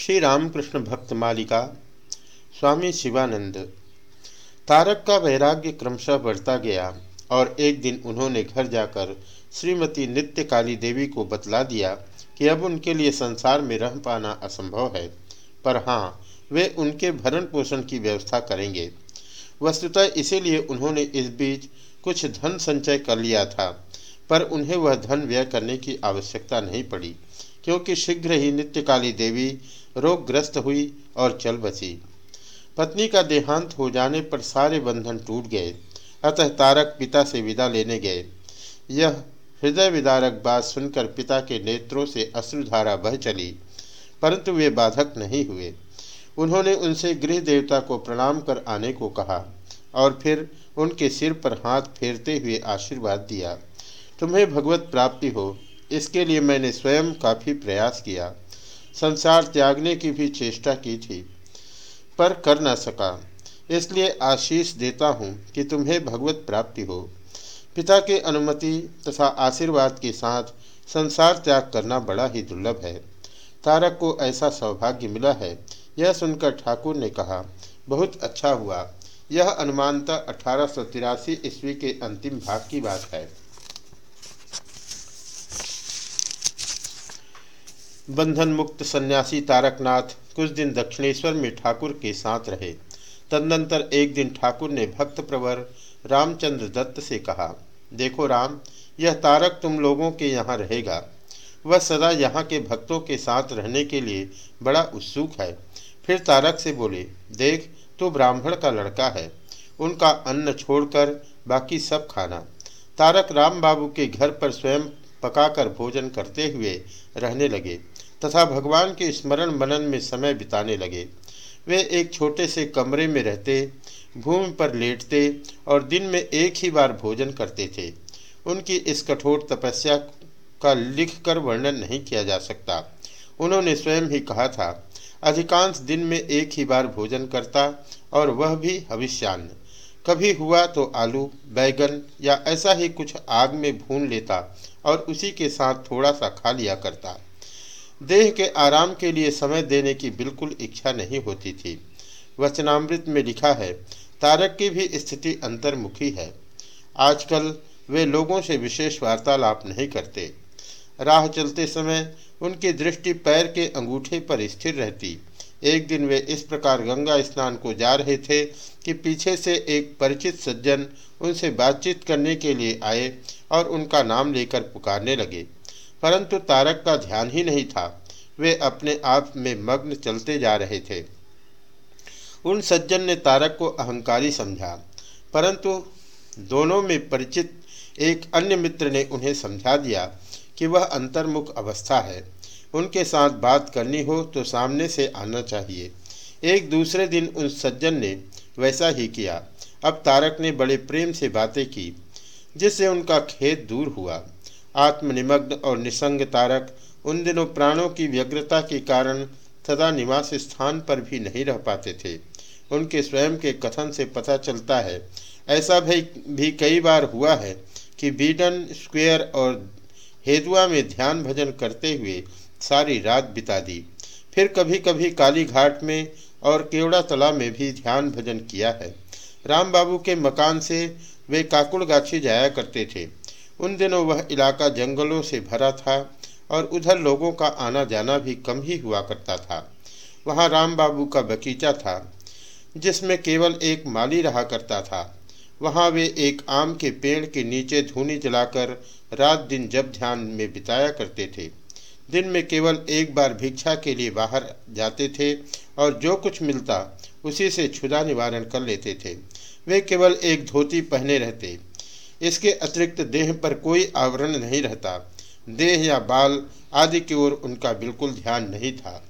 श्री रामकृष्ण भक्त मालिका, स्वामी शिवानंद। तारक का वैराग्य क्रमशः बढ़ता गया और एक दिन उन्होंने घर जाकर श्रीमती नित्य काली देवी को बतला दिया कि अब उनके लिए संसार में रह पाना असंभव है, पर हाँ वे उनके भरण पोषण की व्यवस्था करेंगे। वस्तुतः इसीलिए उन्होंने इस बीच कुछ धन संचय कर लिया था, पर उन्हें वह धन व्यय करने की आवश्यकता नहीं पड़ी। क्योंकि शीघ्र ही नित्यकाली देवी रोगग्रस्त हुई और चल बसी। पत्नी का देहांत हो जाने पर सारे बंधन टूट गए, अतः तारक पिता से विदा लेने गए। यह हृदय विदारक बात सुनकर पिता के नेत्रों से अश्रुधारा बह चली, परंतु वे बाधक नहीं हुए। उन्होंने उनसे गृह देवता को प्रणाम कर आने को कहा और फिर उनके सिर पर हाथ फेरते हुए आशीर्वाद दिया। तुम्हें भगवत प्राप्ति हो इसके लिए मैंने स्वयं काफ़ी प्रयास किया। संसार त्यागने की भी चेष्टा की थी, पर कर न सका। इसलिए आशीष देता हूँ कि तुम्हें भगवत प्राप्ति हो। पिता के अनुमति तथा आशीर्वाद के साथ संसार त्याग करना बड़ा ही दुर्लभ है। तारक को ऐसा सौभाग्य मिला है, यह सुनकर ठाकुर ने कहा, बहुत अच्छा हुआ। यह अनुमानता अठारह सौ तिरासी ईस्वी के अंतिम भाग की बात है। बंधन मुक्त सन्यासी तारकनाथ कुछ दिन दक्षिणेश्वर में ठाकुर के साथ रहे। तदनंतर एक दिन ठाकुर ने भक्त प्रवर रामचंद्र दत्त से कहा, देखो राम, यह तारक तुम लोगों के यहाँ रहेगा। वह सदा यहाँ के भक्तों के साथ रहने के लिए बड़ा उत्सुक है। फिर तारक से बोले, देख तो ब्राह्मण का लड़का है। उनका अन्न छोड़कर बाकी सब खाना। तारक राम बाबू के घर पर स्वयं पकाकर भोजन करते हुए रहने लगे तथा भगवान के स्मरण मनन में समय बिताने लगे। वे एक छोटे से कमरे में रहते, भूमि पर लेटते और दिन में एक ही बार भोजन करते थे। उनकी इस कठोर तपस्या का लिखकर वर्णन नहीं किया जा सकता। उन्होंने स्वयं ही कहा था, अधिकांश दिन में एक ही बार भोजन करता और वह भी हविष्यान्न। कभी हुआ तो आलू, बैगन या ऐसा ही कुछ आग में भून लेता और उसी के साथ थोड़ा सा खा लिया करता। देह के आराम के लिए समय देने की बिल्कुल इच्छा नहीं होती थी। वचनामृत में लिखा है, तारक की भी स्थिति अंतर्मुखी है। आजकल वे लोगों से विशेष वार्तालाप नहीं करते। राह चलते समय उनकी दृष्टि पैर के अंगूठे पर स्थिर रहती। एक दिन वे इस प्रकार गंगा स्नान को जा रहे थे कि पीछे से एक परिचित सज्जन उनसे बातचीत करने के लिए आए और उनका नाम लेकर पुकारने लगे। परंतु तारक का ध्यान ही नहीं था। वे अपने आप में मग्न चलते जा रहे थे। उन सज्जन ने तारक को अहंकारी समझा, परंतु दोनों में परिचित एक अन्य मित्र ने उन्हें समझा दिया कि वह अंतर्मुख अवस्था है। उनके साथ बात करनी हो तो सामने से आना चाहिए। एक दूसरे दिन उन सज्जन ने वैसा ही किया। अब तारक ने बड़े प्रेम से बातें की, जिससे उनका खेत दूर हुआ। आत्मनिमग्न और निसंग तारक उन दिनों प्राणों की व्यग्रता के कारण सदा निवास स्थान पर भी नहीं रह पाते थे। उनके स्वयं के कथन से पता चलता है, ऐसा भी भी कई बार हुआ है कि बीडन स्क्वेयर और हेदुआ में ध्यान भजन करते हुए सारी रात बिता दी। फिर कभी कभी काली घाट में और केवड़ा तला में भी ध्यान भजन किया है। राम बाबू के मकान से वे काकुड़ गाछी जाया करते थे। उन दिनों वह इलाका जंगलों से भरा था और उधर लोगों का आना जाना भी कम ही हुआ करता था। वहाँ राम बाबू का बगीचा था, जिसमें केवल एक माली रहा करता था। वहाँ वे एक आम के पेड़ के नीचे धूनी जलाकर रात दिन जब ध्यान में बिताया करते थे। दिन में केवल एक बार भिक्षा के लिए बाहर जाते थे और जो कुछ मिलता, उसी से क्षुदा निवारण कर लेते थे। वे केवल एक धोती पहने रहते। इसके अतिरिक्त देह पर कोई आवरण नहीं रहता। देह या बाल आदि की ओर उनका बिल्कुल ध्यान नहीं था।